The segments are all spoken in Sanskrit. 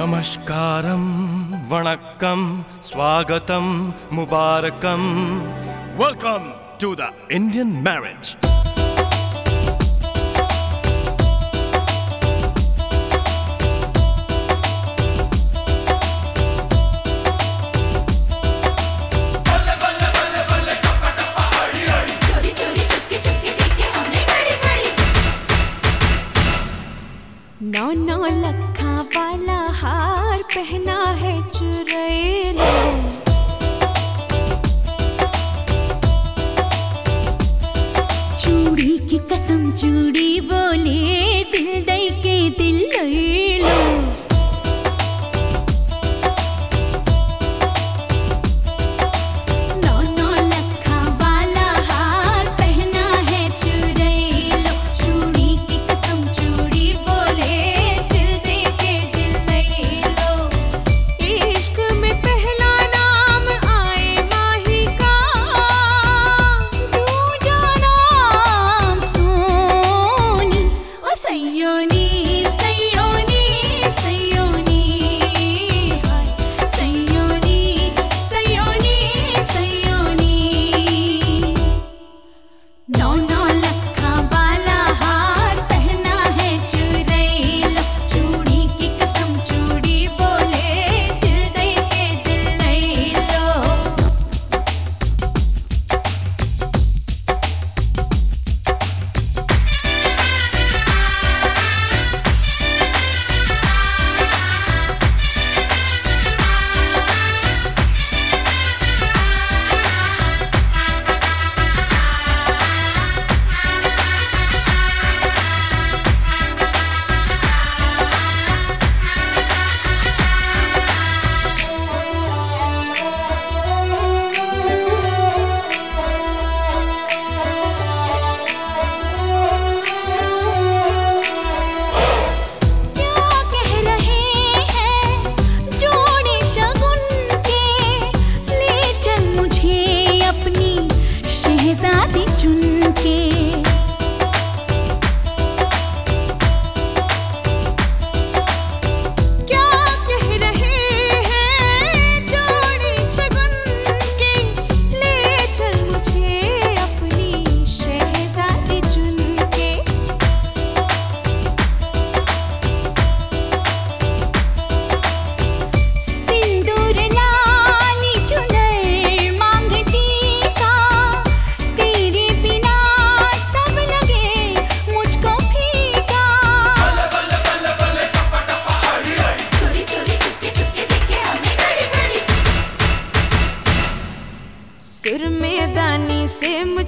नमस्कारं वणक्कं स्वागतं मुबारकं। Welcome to the Indian marriage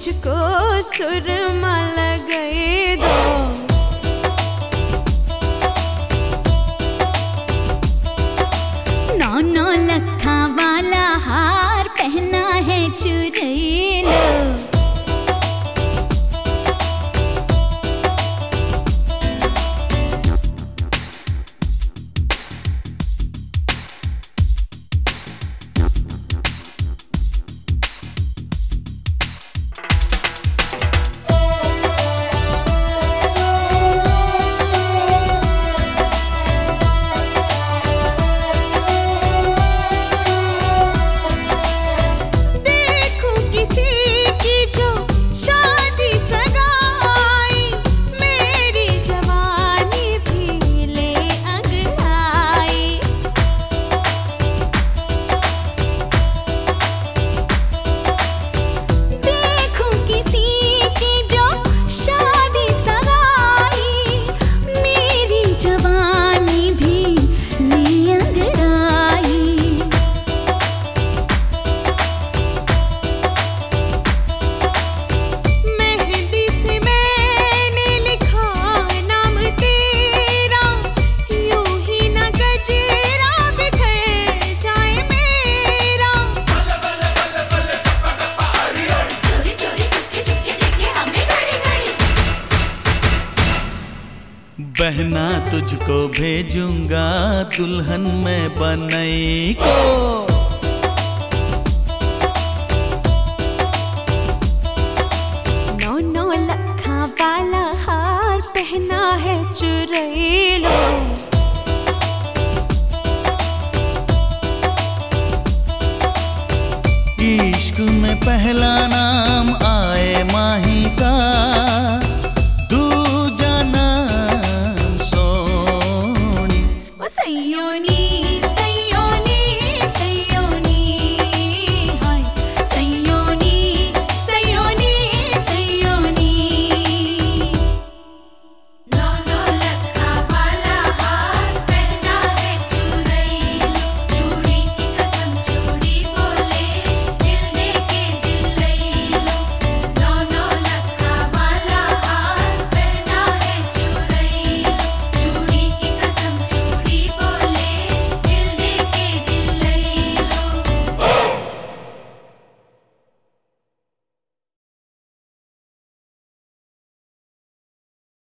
मुझको सुरमा गई पहना तुझको भेजूँगा दुल्हन मैं बनई को।